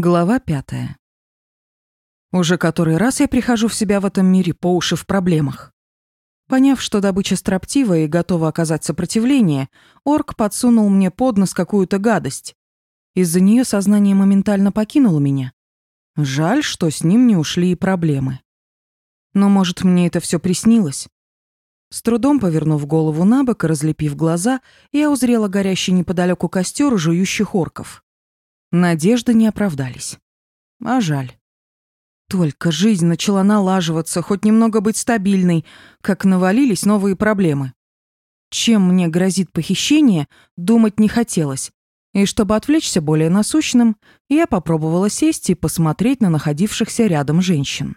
Глава пятая. Уже который раз я прихожу в себя в этом мире по уши в проблемах. Поняв, что добыча строптива и готова оказать сопротивление, орк подсунул мне под нос какую-то гадость. Из-за нее сознание моментально покинуло меня. Жаль, что с ним не ушли и проблемы. Но, может, мне это все приснилось? С трудом повернув голову на бок и разлепив глаза, я узрела горящий неподалеку костер жующих орков. Надежды не оправдались. А жаль. Только жизнь начала налаживаться, хоть немного быть стабильной, как навалились новые проблемы. Чем мне грозит похищение, думать не хотелось. И чтобы отвлечься более насущным, я попробовала сесть и посмотреть на находившихся рядом женщин.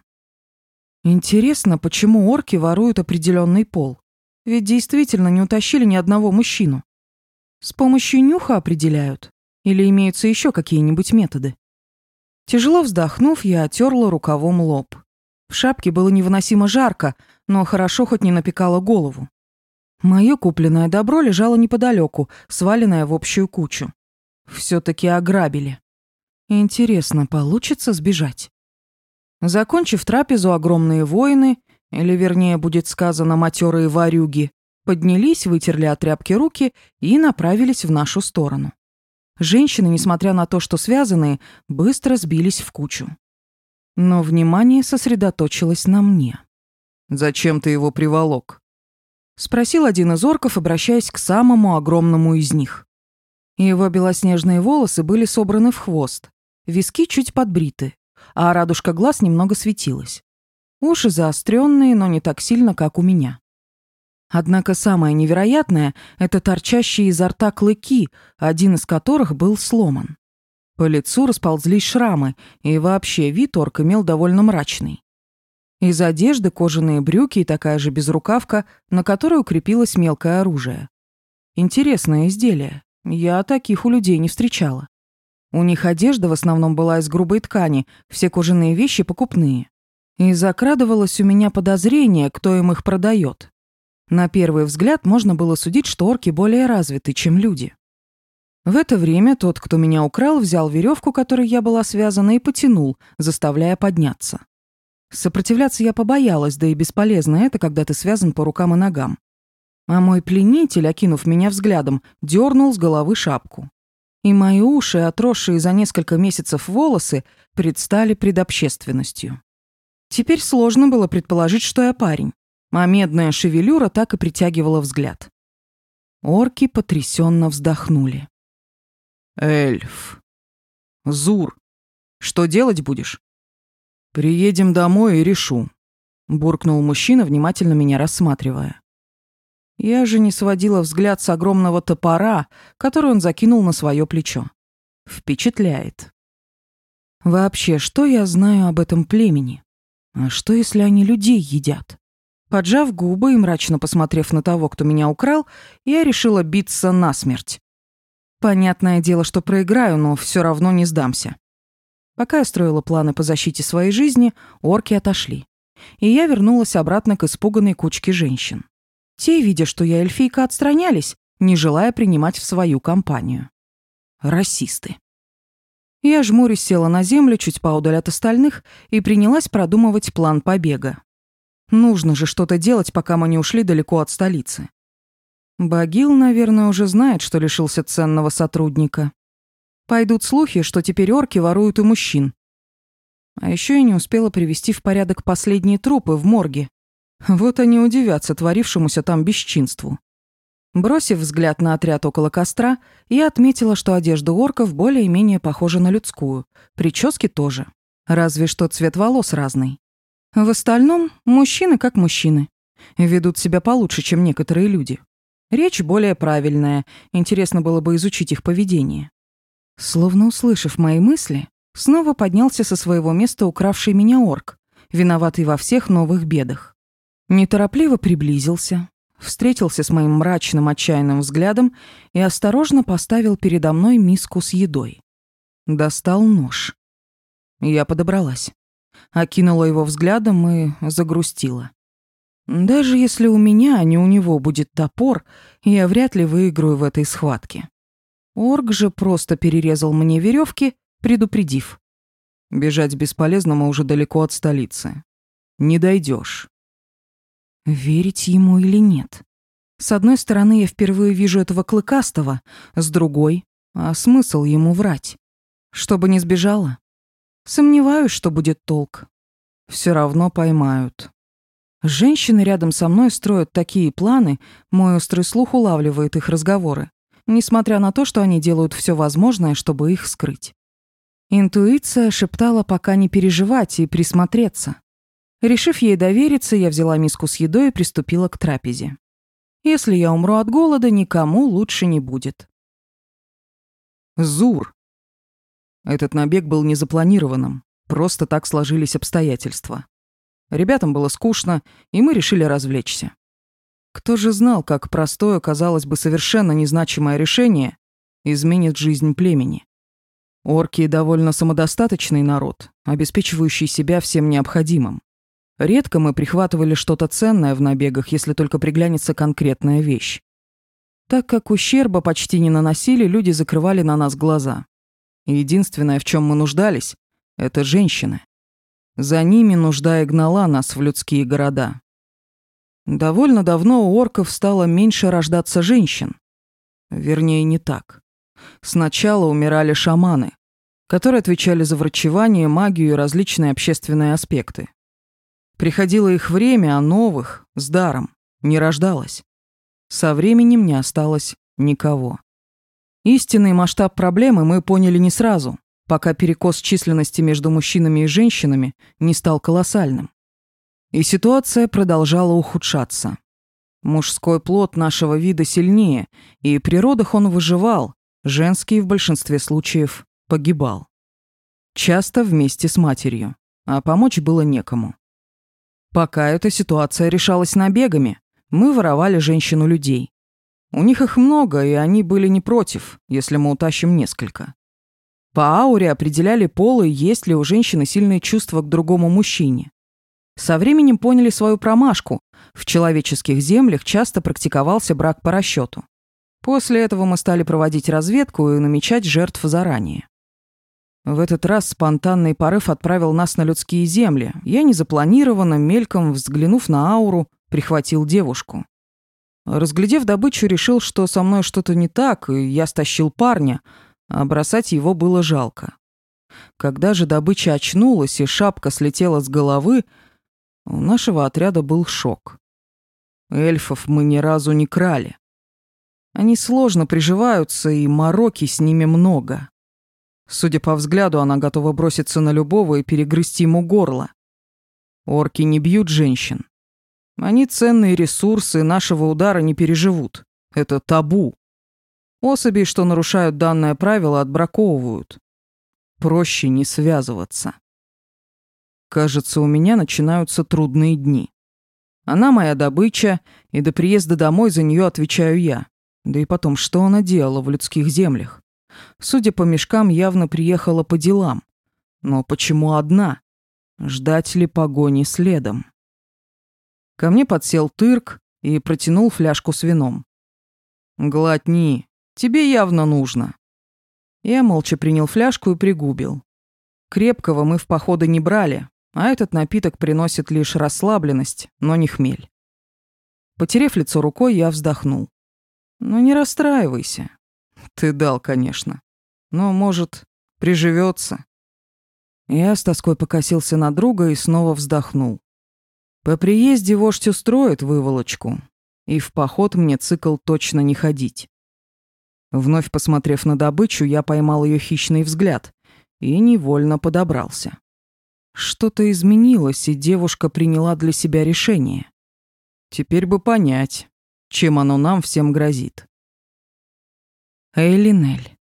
Интересно, почему орки воруют определенный пол? Ведь действительно не утащили ни одного мужчину. С помощью нюха определяют. Или имеются еще какие-нибудь методы? Тяжело вздохнув, я оттерла рукавом лоб. В шапке было невыносимо жарко, но хорошо хоть не напекало голову. Мое купленное добро лежало неподалеку, сваленное в общую кучу. Все-таки ограбили. Интересно, получится сбежать? Закончив трапезу, огромные воины, или вернее будет сказано матерые варюги, поднялись, вытерли от тряпки руки и направились в нашу сторону. Женщины, несмотря на то, что связаны, быстро сбились в кучу. Но внимание сосредоточилось на мне. «Зачем ты его приволок?» — спросил один из орков, обращаясь к самому огромному из них. Его белоснежные волосы были собраны в хвост, виски чуть подбриты, а радужка глаз немного светилась. Уши заостренные, но не так сильно, как у меня. Однако самое невероятное — это торчащие изо рта клыки, один из которых был сломан. По лицу расползлись шрамы, и вообще вид орк имел довольно мрачный. Из одежды кожаные брюки и такая же безрукавка, на которой укрепилось мелкое оружие. Интересное изделие. Я таких у людей не встречала. У них одежда в основном была из грубой ткани, все кожаные вещи покупные. И закрадывалось у меня подозрение, кто им их продает. На первый взгляд можно было судить, что орки более развиты, чем люди. В это время тот, кто меня украл, взял веревку, которой я была связана, и потянул, заставляя подняться. Сопротивляться я побоялась, да и бесполезно это, когда ты связан по рукам и ногам. А мой пленитель, окинув меня взглядом, дернул с головы шапку. И мои уши, отросшие за несколько месяцев волосы, предстали пред общественностью. Теперь сложно было предположить, что я парень. Мамедная шевелюра так и притягивала взгляд. Орки потрясенно вздохнули. «Эльф! Зур! Что делать будешь?» «Приедем домой и решу», — буркнул мужчина, внимательно меня рассматривая. Я же не сводила взгляд с огромного топора, который он закинул на свое плечо. Впечатляет. Вообще, что я знаю об этом племени? А что, если они людей едят? Поджав губы и мрачно посмотрев на того, кто меня украл, я решила биться насмерть. Понятное дело, что проиграю, но все равно не сдамся. Пока я строила планы по защите своей жизни, орки отошли. И я вернулась обратно к испуганной кучке женщин. Те, видя, что я эльфийка, отстранялись, не желая принимать в свою компанию. Расисты. Я жмурясь села на землю чуть поудаль от остальных и принялась продумывать план побега. Нужно же что-то делать, пока мы не ушли далеко от столицы. Багил, наверное, уже знает, что лишился ценного сотрудника. Пойдут слухи, что теперь орки воруют и мужчин. А еще я не успела привести в порядок последние трупы в морге. Вот они удивятся творившемуся там бесчинству. Бросив взгляд на отряд около костра, я отметила, что одежда орков более-менее похожа на людскую, прически тоже. Разве что цвет волос разный. В остальном, мужчины как мужчины. Ведут себя получше, чем некоторые люди. Речь более правильная, интересно было бы изучить их поведение. Словно услышав мои мысли, снова поднялся со своего места укравший меня орк, виноватый во всех новых бедах. Неторопливо приблизился, встретился с моим мрачным отчаянным взглядом и осторожно поставил передо мной миску с едой. Достал нож. Я подобралась окинула его взглядом и загрустила. «Даже если у меня, а не у него, будет топор, я вряд ли выиграю в этой схватке». Орг же просто перерезал мне веревки, предупредив. «Бежать бесполезно, мы уже далеко от столицы. Не дойдешь. Верить ему или нет? С одной стороны, я впервые вижу этого клыкастого, с другой — а смысл ему врать? Чтобы не сбежала? Сомневаюсь, что будет толк. Все равно поймают. Женщины рядом со мной строят такие планы, мой острый слух улавливает их разговоры, несмотря на то, что они делают все возможное, чтобы их скрыть. Интуиция шептала пока не переживать и присмотреться. Решив ей довериться, я взяла миску с едой и приступила к трапезе. Если я умру от голода, никому лучше не будет. «Зур!» Этот набег был незапланированным, просто так сложились обстоятельства. Ребятам было скучно, и мы решили развлечься. Кто же знал, как простое, казалось бы, совершенно незначимое решение изменит жизнь племени? Орки – довольно самодостаточный народ, обеспечивающий себя всем необходимым. Редко мы прихватывали что-то ценное в набегах, если только приглянется конкретная вещь. Так как ущерба почти не наносили, люди закрывали на нас глаза. Единственное, в чем мы нуждались, это женщины. За ними нужда и гнала нас в людские города. Довольно давно у орков стало меньше рождаться женщин. Вернее, не так. Сначала умирали шаманы, которые отвечали за врачевание, магию и различные общественные аспекты. Приходило их время, а новых, с даром, не рождалось. Со временем не осталось никого. Истинный масштаб проблемы мы поняли не сразу, пока перекос численности между мужчинами и женщинами не стал колоссальным. И ситуация продолжала ухудшаться. Мужской плод нашего вида сильнее, и при родах он выживал, женский в большинстве случаев погибал. Часто вместе с матерью, а помочь было некому. Пока эта ситуация решалась набегами, мы воровали женщину людей. У них их много, и они были не против, если мы утащим несколько. По ауре определяли пол и есть ли у женщины сильные чувства к другому мужчине. Со временем поняли свою промашку. В человеческих землях часто практиковался брак по расчету. После этого мы стали проводить разведку и намечать жертв заранее. В этот раз спонтанный порыв отправил нас на людские земли. Я незапланированно, мельком взглянув на ауру, прихватил девушку. Разглядев добычу, решил, что со мной что-то не так, и я стащил парня, а бросать его было жалко. Когда же добыча очнулась и шапка слетела с головы, у нашего отряда был шок. Эльфов мы ни разу не крали. Они сложно приживаются, и мороки с ними много. Судя по взгляду, она готова броситься на любого и перегрызть ему горло. Орки не бьют женщин. Они ценные ресурсы нашего удара не переживут. Это табу. Особи, что нарушают данное правило, отбраковывают. Проще не связываться. Кажется, у меня начинаются трудные дни. Она моя добыча, и до приезда домой за нее отвечаю я. Да и потом, что она делала в людских землях? Судя по мешкам, явно приехала по делам. Но почему одна? Ждать ли погони следом? Ко мне подсел тырк и протянул фляжку с вином. «Глотни, тебе явно нужно». Я молча принял фляжку и пригубил. Крепкого мы в походы не брали, а этот напиток приносит лишь расслабленность, но не хмель. Потерев лицо рукой, я вздохнул. «Ну не расстраивайся. Ты дал, конечно. Но, может, приживется. Я с тоской покосился на друга и снова вздохнул. По приезде вождь устроит выволочку, и в поход мне цикл точно не ходить. Вновь посмотрев на добычу, я поймал ее хищный взгляд и невольно подобрался. Что-то изменилось, и девушка приняла для себя решение. Теперь бы понять, чем оно нам всем грозит. Эйлинель.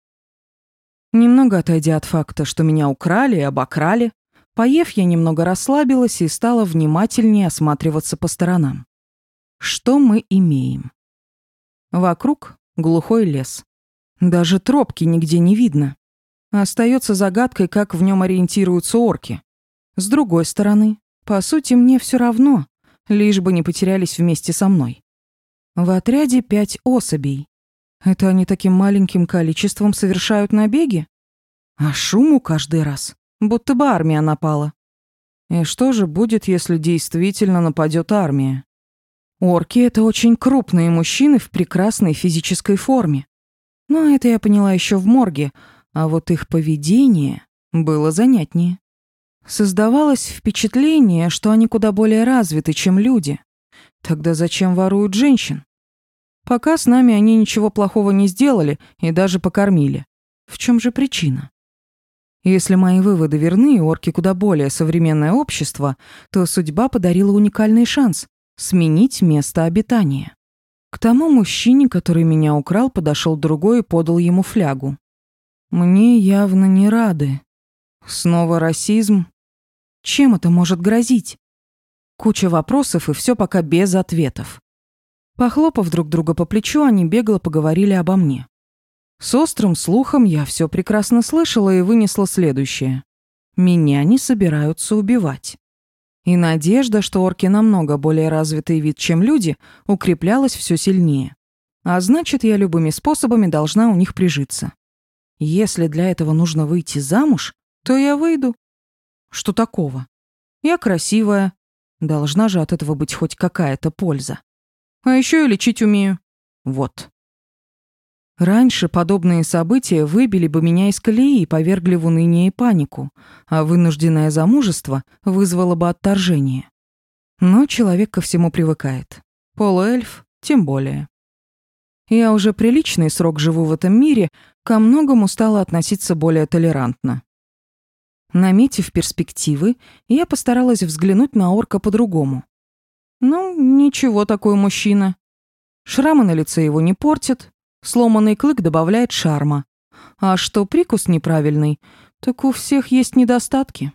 Немного отойдя от факта, что меня украли и обокрали, Поев, я немного расслабилась и стала внимательнее осматриваться по сторонам. Что мы имеем? Вокруг глухой лес. Даже тропки нигде не видно. Остается загадкой, как в нем ориентируются орки. С другой стороны, по сути, мне все равно, лишь бы не потерялись вместе со мной. В отряде пять особей. Это они таким маленьким количеством совершают набеги? А шуму каждый раз будто бы армия напала. И что же будет, если действительно нападет армия? Орки — это очень крупные мужчины в прекрасной физической форме. Но это я поняла еще в морге, а вот их поведение было занятнее. Создавалось впечатление, что они куда более развиты, чем люди. Тогда зачем воруют женщин? Пока с нами они ничего плохого не сделали и даже покормили. В чем же причина? Если мои выводы верны, и орки куда более современное общество, то судьба подарила уникальный шанс — сменить место обитания. К тому мужчине, который меня украл, подошел другой и подал ему флягу. Мне явно не рады. Снова расизм. Чем это может грозить? Куча вопросов и все пока без ответов. Похлопав друг друга по плечу, они бегло поговорили обо мне. С острым слухом я все прекрасно слышала и вынесла следующее. Меня не собираются убивать. И надежда, что орки намного более развитый вид, чем люди, укреплялась все сильнее. А значит, я любыми способами должна у них прижиться. Если для этого нужно выйти замуж, то я выйду. Что такого? Я красивая. Должна же от этого быть хоть какая-то польза. А еще и лечить умею. Вот. Раньше подобные события выбили бы меня из колеи и повергли в уныние и панику, а вынужденное замужество вызвало бы отторжение. Но человек ко всему привыкает. Полуэльф тем более. Я уже приличный срок живу в этом мире, ко многому стала относиться более толерантно. Наметив перспективы, я постаралась взглянуть на орка по-другому. Ну, ничего такой мужчина. Шрамы на лице его не портят, Сломанный клык добавляет шарма. А что прикус неправильный, так у всех есть недостатки.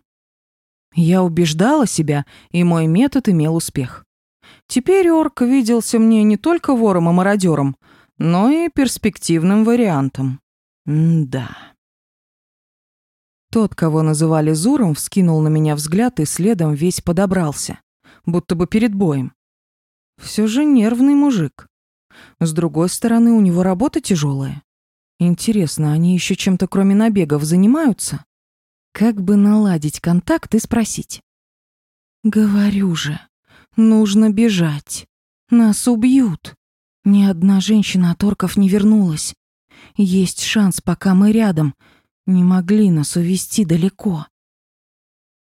Я убеждала себя, и мой метод имел успех. Теперь орк виделся мне не только вором и мародером, но и перспективным вариантом. М да. Тот, кого называли Зуром, вскинул на меня взгляд и следом весь подобрался, будто бы перед боем. Все же нервный мужик. С другой стороны, у него работа тяжелая. Интересно, они еще чем-то кроме набегов занимаются? Как бы наладить контакт и спросить? Говорю же, нужно бежать. Нас убьют. Ни одна женщина от орков не вернулась. Есть шанс, пока мы рядом. Не могли нас увести далеко.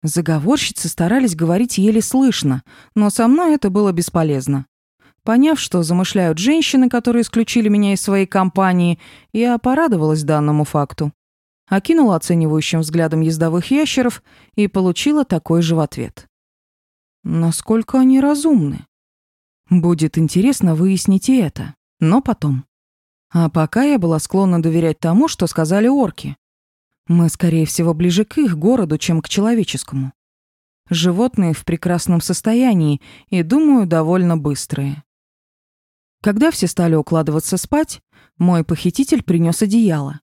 Заговорщицы старались говорить еле слышно, но со мной это было бесполезно. Поняв, что замышляют женщины, которые исключили меня из своей компании, я порадовалась данному факту. Окинула оценивающим взглядом ездовых ящеров и получила такой же в ответ. Насколько они разумны? Будет интересно выяснить и это, но потом. А пока я была склонна доверять тому, что сказали орки. Мы, скорее всего, ближе к их городу, чем к человеческому. Животные в прекрасном состоянии и, думаю, довольно быстрые. Когда все стали укладываться спать, мой похититель принес одеяло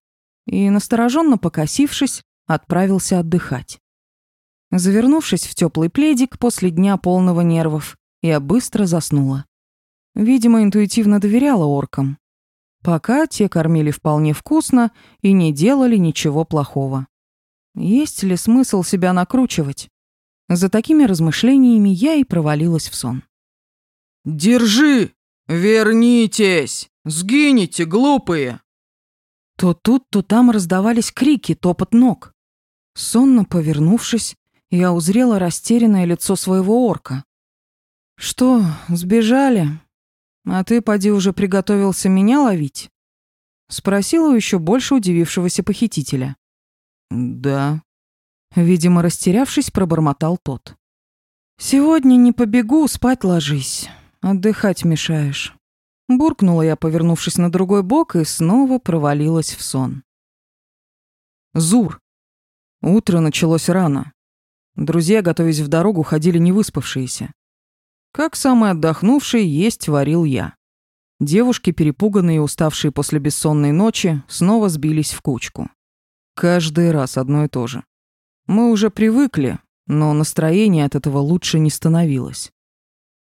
и, настороженно покосившись, отправился отдыхать. Завернувшись в теплый пледик после дня полного нервов, я быстро заснула. Видимо, интуитивно доверяла оркам. Пока те кормили вполне вкусно и не делали ничего плохого. Есть ли смысл себя накручивать? За такими размышлениями я и провалилась в сон. «Держи!» «Вернитесь! Сгинете, глупые!» То тут, то там раздавались крики, топот ног. Сонно повернувшись, я узрела растерянное лицо своего орка. «Что, сбежали? А ты, поди, уже приготовился меня ловить?» Спросила у еще больше удивившегося похитителя. «Да». Видимо, растерявшись, пробормотал тот. «Сегодня не побегу, спать ложись. «Отдыхать мешаешь». Буркнула я, повернувшись на другой бок, и снова провалилась в сон. Зур. Утро началось рано. Друзья, готовясь в дорогу, ходили не выспавшиеся. Как самые отдохнувшие, есть варил я. Девушки, перепуганные и уставшие после бессонной ночи, снова сбились в кучку. Каждый раз одно и то же. Мы уже привыкли, но настроение от этого лучше не становилось.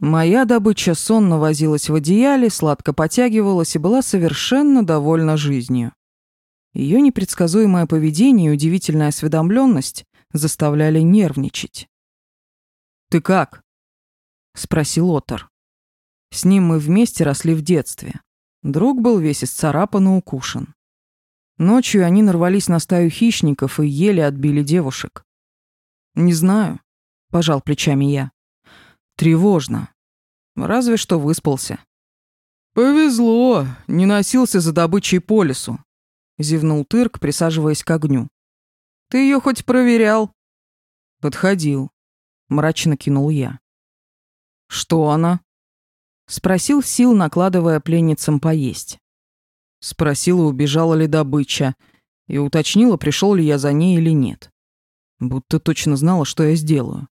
Моя добыча сонно возилась в одеяле, сладко потягивалась и была совершенно довольна жизнью. Ее непредсказуемое поведение и удивительная осведомленность заставляли нервничать. «Ты как?» — спросил Отор. С ним мы вместе росли в детстве. Друг был весь исцарапан и укушен. Ночью они нарвались на стаю хищников и еле отбили девушек. «Не знаю», — пожал плечами я. Тревожно. Разве что выспался. «Повезло, не носился за добычей по лесу», — зевнул Тырк, присаживаясь к огню. «Ты ее хоть проверял?» «Подходил», — мрачно кинул я. «Что она?» — спросил Сил, накладывая пленницам поесть. Спросила, убежала ли добыча, и уточнила, пришел ли я за ней или нет. Будто точно знала, что я сделаю.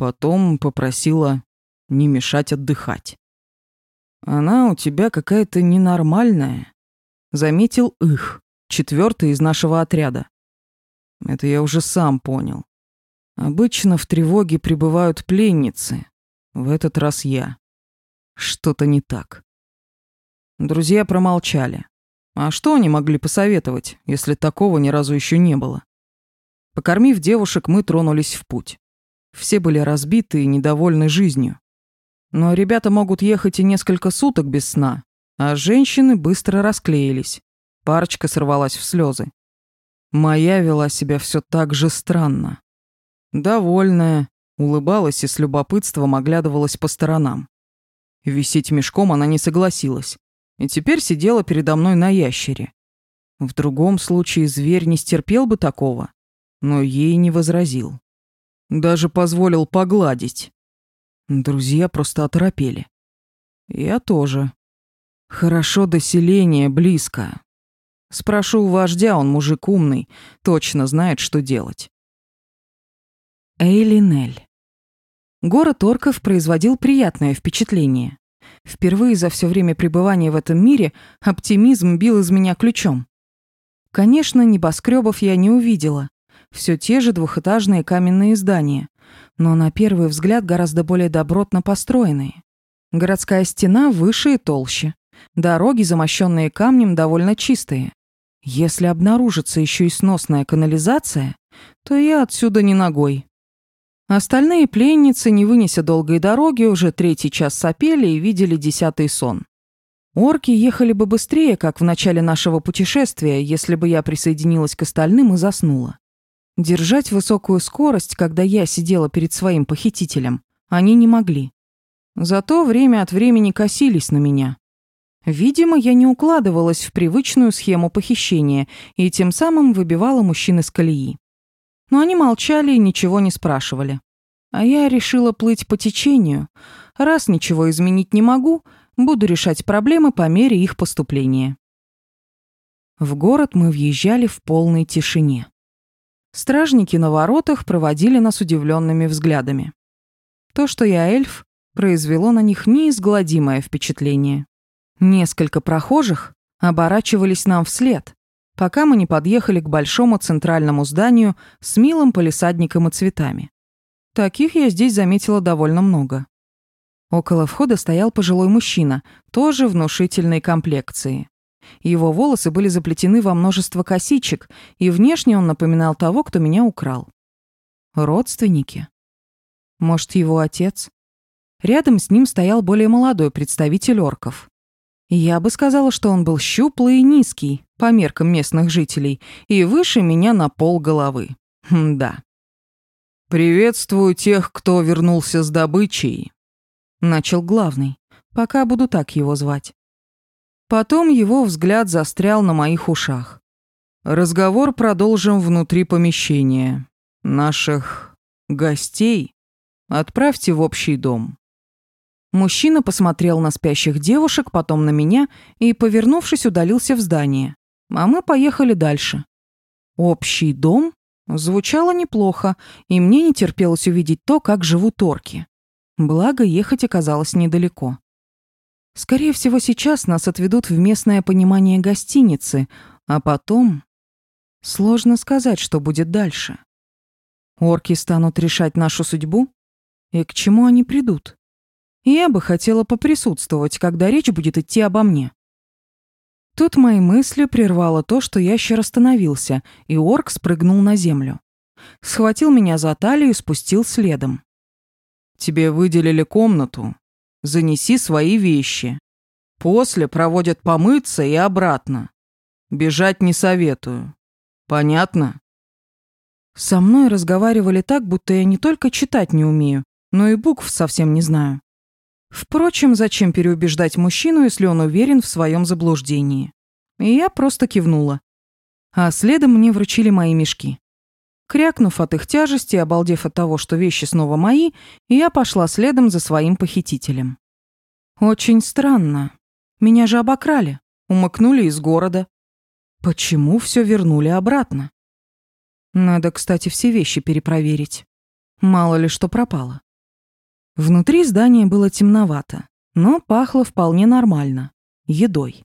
Потом попросила не мешать отдыхать. «Она у тебя какая-то ненормальная», — заметил их, четвертый из нашего отряда. Это я уже сам понял. Обычно в тревоге пребывают пленницы. В этот раз я. Что-то не так. Друзья промолчали. А что они могли посоветовать, если такого ни разу еще не было? Покормив девушек, мы тронулись в путь. Все были разбиты и недовольны жизнью. Но ребята могут ехать и несколько суток без сна, а женщины быстро расклеились. Парочка сорвалась в слезы. Моя вела себя все так же странно. Довольная, улыбалась и с любопытством оглядывалась по сторонам. Висеть мешком она не согласилась, и теперь сидела передо мной на ящере. В другом случае зверь не стерпел бы такого, но ей не возразил. Даже позволил погладить. Друзья просто оторопели. Я тоже. Хорошо доселение близко. Спрошу у вождя, он мужик умный, точно знает, что делать. Эйлинель. Город орков производил приятное впечатление. Впервые за все время пребывания в этом мире оптимизм бил из меня ключом. Конечно, небоскребов я не увидела, все те же двухэтажные каменные здания, но на первый взгляд гораздо более добротно построенные. Городская стена выше и толще. Дороги, замощенные камнем, довольно чистые. Если обнаружится еще и сносная канализация, то я отсюда не ногой. Остальные пленницы, не вынеся долгой дороги, уже третий час сопели и видели десятый сон. Орки ехали бы быстрее, как в начале нашего путешествия, если бы я присоединилась к остальным и заснула. Держать высокую скорость, когда я сидела перед своим похитителем, они не могли. Зато время от времени косились на меня. Видимо, я не укладывалась в привычную схему похищения и тем самым выбивала мужчин из колеи. Но они молчали и ничего не спрашивали. А я решила плыть по течению. Раз ничего изменить не могу, буду решать проблемы по мере их поступления. В город мы въезжали в полной тишине. Стражники на воротах проводили нас удивленными взглядами. То, что я эльф, произвело на них неизгладимое впечатление. Несколько прохожих оборачивались нам вслед, пока мы не подъехали к большому центральному зданию с милым полисадником и цветами. Таких я здесь заметила довольно много. Около входа стоял пожилой мужчина, тоже внушительной комплекции. Его волосы были заплетены во множество косичек, и внешне он напоминал того, кто меня украл. Родственники. Может, его отец? Рядом с ним стоял более молодой представитель орков. Я бы сказала, что он был щуплый и низкий, по меркам местных жителей, и выше меня на пол головы. Хм, да. «Приветствую тех, кто вернулся с добычей», — начал главный, пока буду так его звать. Потом его взгляд застрял на моих ушах. Разговор продолжим внутри помещения. Наших гостей отправьте в общий дом. Мужчина посмотрел на спящих девушек, потом на меня и, повернувшись, удалился в здание. А мы поехали дальше. Общий дом звучало неплохо, и мне не терпелось увидеть то, как живут орки. Благо, ехать оказалось недалеко. Скорее всего, сейчас нас отведут в местное понимание гостиницы, а потом... Сложно сказать, что будет дальше. Орки станут решать нашу судьбу? И к чему они придут? Я бы хотела поприсутствовать, когда речь будет идти обо мне. Тут мои мысли прервало то, что ящер остановился, и орк спрыгнул на землю. Схватил меня за талию и спустил следом. «Тебе выделили комнату, Занеси свои вещи. После проводят помыться и обратно. Бежать не советую. Понятно? Со мной разговаривали так, будто я не только читать не умею, но и букв совсем не знаю. Впрочем, зачем переубеждать мужчину, если он уверен в своем заблуждении? И я просто кивнула. А следом мне вручили мои мешки. Крякнув от их тяжести, обалдев от того, что вещи снова мои, я пошла следом за своим похитителем. Очень странно. Меня же обокрали, умыкнули из города. Почему все вернули обратно? Надо, кстати, все вещи перепроверить. Мало ли что пропало. Внутри здания было темновато, но пахло вполне нормально. Едой.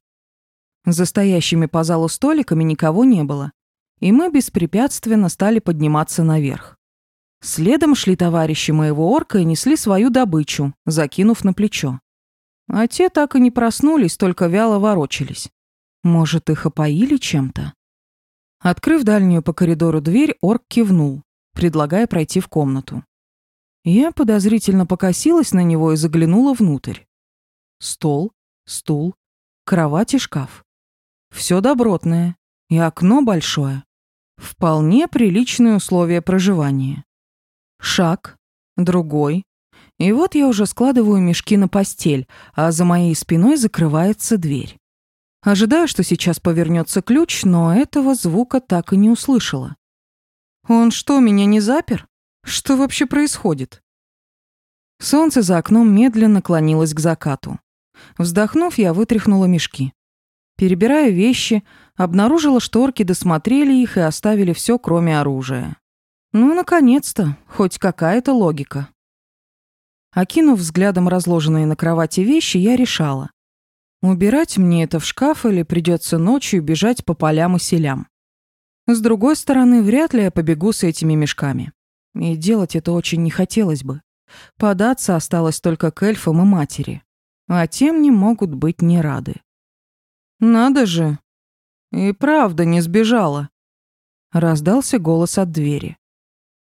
За стоящими по залу столиками никого не было, и мы беспрепятственно стали подниматься наверх. Следом шли товарищи моего орка и несли свою добычу, закинув на плечо. А те так и не проснулись, только вяло ворочались. Может, их опоили чем-то? Открыв дальнюю по коридору дверь, орк кивнул, предлагая пройти в комнату. Я подозрительно покосилась на него и заглянула внутрь. Стол, стул, кровать и шкаф. Все добротное, и окно большое. Вполне приличные условия проживания. Шаг, другой. И вот я уже складываю мешки на постель, а за моей спиной закрывается дверь. Ожидаю, что сейчас повернется ключ, но этого звука так и не услышала. Он что, меня не запер? Что вообще происходит? Солнце за окном медленно клонилось к закату. Вздохнув, я вытряхнула мешки. перебирая вещи, обнаружила что Орки досмотрели их и оставили все, кроме оружия. Ну, наконец-то, хоть какая-то логика. Окинув взглядом разложенные на кровати вещи, я решала. Убирать мне это в шкаф или придется ночью бежать по полям и селям. С другой стороны, вряд ли я побегу с этими мешками. И делать это очень не хотелось бы. Податься осталось только к эльфам и матери. А тем не могут быть не рады. «Надо же, «И правда не сбежала», — раздался голос от двери.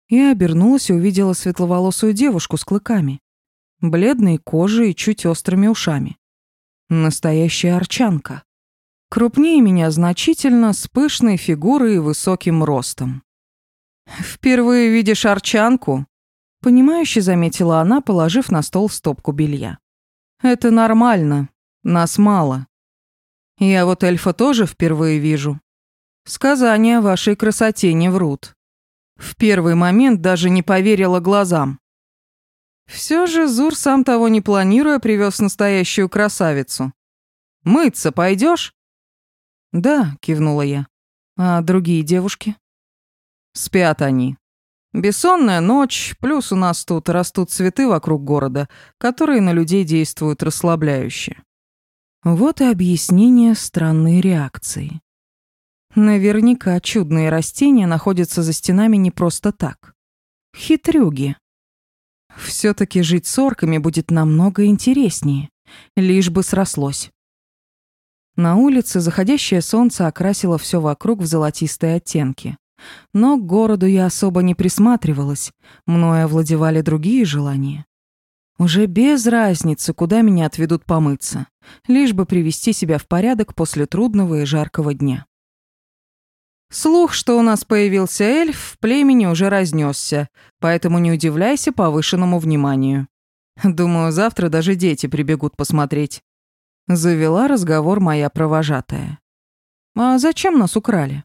Я обернулась и увидела светловолосую девушку с клыками, бледной кожей и чуть острыми ушами. Настоящая арчанка. Крупнее меня значительно, с пышной фигурой и высоким ростом. «Впервые видишь арчанку?» — понимающе заметила она, положив на стол стопку белья. «Это нормально. Нас мало. Я вот эльфа тоже впервые вижу. Сказания вашей красоте не врут. В первый момент даже не поверила глазам. Все же Зур, сам того не планируя, привез настоящую красавицу. «Мыться пойдешь?» «Да», — кивнула я. «А другие девушки?» «Спят они. Бессонная ночь, плюс у нас тут растут цветы вокруг города, которые на людей действуют расслабляюще. Вот и объяснение странной реакции. Наверняка чудные растения находятся за стенами не просто так. Хитрюги. Все-таки жить с орками будет намного интереснее, лишь бы срослось. На улице заходящее солнце окрасило все вокруг в золотистые оттенки. Но к городу я особо не присматривалась, мною овладевали другие желания. Уже без разницы, куда меня отведут помыться, лишь бы привести себя в порядок после трудного и жаркого дня. Слух, что у нас появился эльф, в племени уже разнесся, поэтому не удивляйся повышенному вниманию. Думаю, завтра даже дети прибегут посмотреть. Завела разговор моя провожатая. «А зачем нас украли?»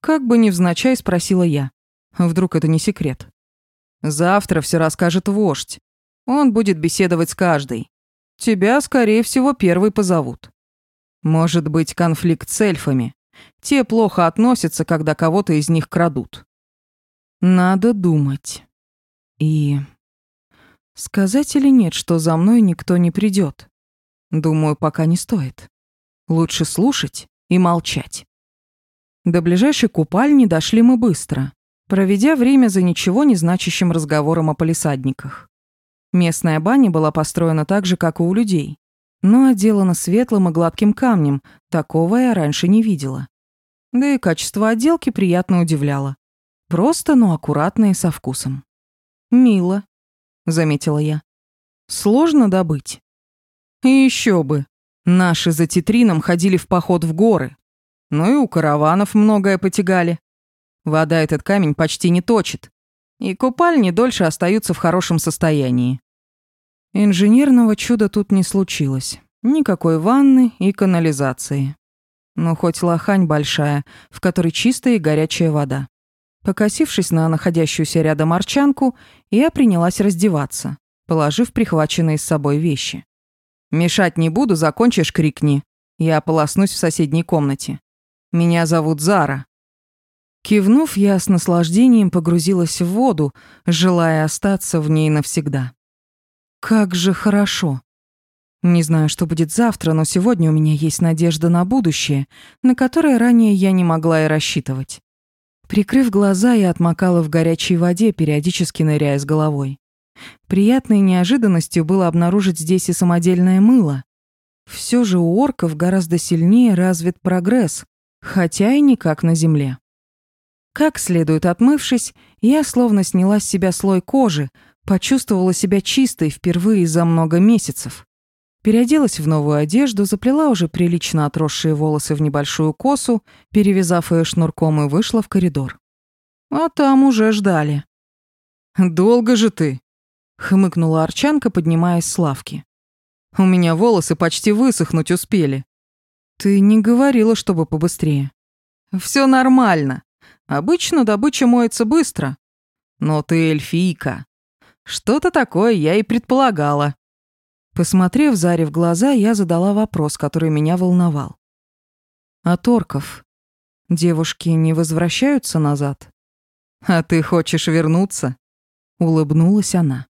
Как бы невзначай спросила я. Вдруг это не секрет. «Завтра все расскажет вождь. Он будет беседовать с каждой. Тебя, скорее всего, первый позовут. Может быть, конфликт с эльфами. Те плохо относятся, когда кого-то из них крадут. Надо думать. И... Сказать или нет, что за мной никто не придёт. Думаю, пока не стоит. Лучше слушать и молчать. До ближайшей купальни дошли мы быстро, проведя время за ничего не значащим разговором о полисадниках. Местная баня была построена так же, как и у людей, но отделана светлым и гладким камнем, такого я раньше не видела. Да и качество отделки приятно удивляло. Просто, но аккуратно и со вкусом. «Мило», — заметила я. «Сложно добыть». «И еще бы. Наши за титрином ходили в поход в горы. Ну и у караванов многое потягали. Вода этот камень почти не точит. И купальни дольше остаются в хорошем состоянии. Инженерного чуда тут не случилось. Никакой ванны и канализации. Но хоть лохань большая, в которой чистая и горячая вода. Покосившись на находящуюся рядом арчанку, я принялась раздеваться, положив прихваченные с собой вещи. «Мешать не буду, закончишь, крикни. Я ополоснусь в соседней комнате. Меня зовут Зара». Кивнув, я с наслаждением погрузилась в воду, желая остаться в ней навсегда. Как же хорошо. Не знаю, что будет завтра, но сегодня у меня есть надежда на будущее, на которое ранее я не могла и рассчитывать. Прикрыв глаза, я отмокала в горячей воде, периодически ныряя с головой. Приятной неожиданностью было обнаружить здесь и самодельное мыло. Все же у орков гораздо сильнее развит прогресс, хотя и не как на земле. Как следует отмывшись, я словно сняла с себя слой кожи, Почувствовала себя чистой впервые за много месяцев. Переоделась в новую одежду, заплела уже прилично отросшие волосы в небольшую косу, перевязав ее шнурком и вышла в коридор. А там уже ждали. «Долго же ты!» — хмыкнула Арчанка, поднимаясь с лавки. «У меня волосы почти высохнуть успели». «Ты не говорила, чтобы побыстрее». «Все нормально. Обычно добыча моется быстро. Но ты эльфийка. Что-то такое я и предполагала. Посмотрев Заре в глаза, я задала вопрос, который меня волновал. «А Торков? Девушки не возвращаются назад?» «А ты хочешь вернуться?» — улыбнулась она.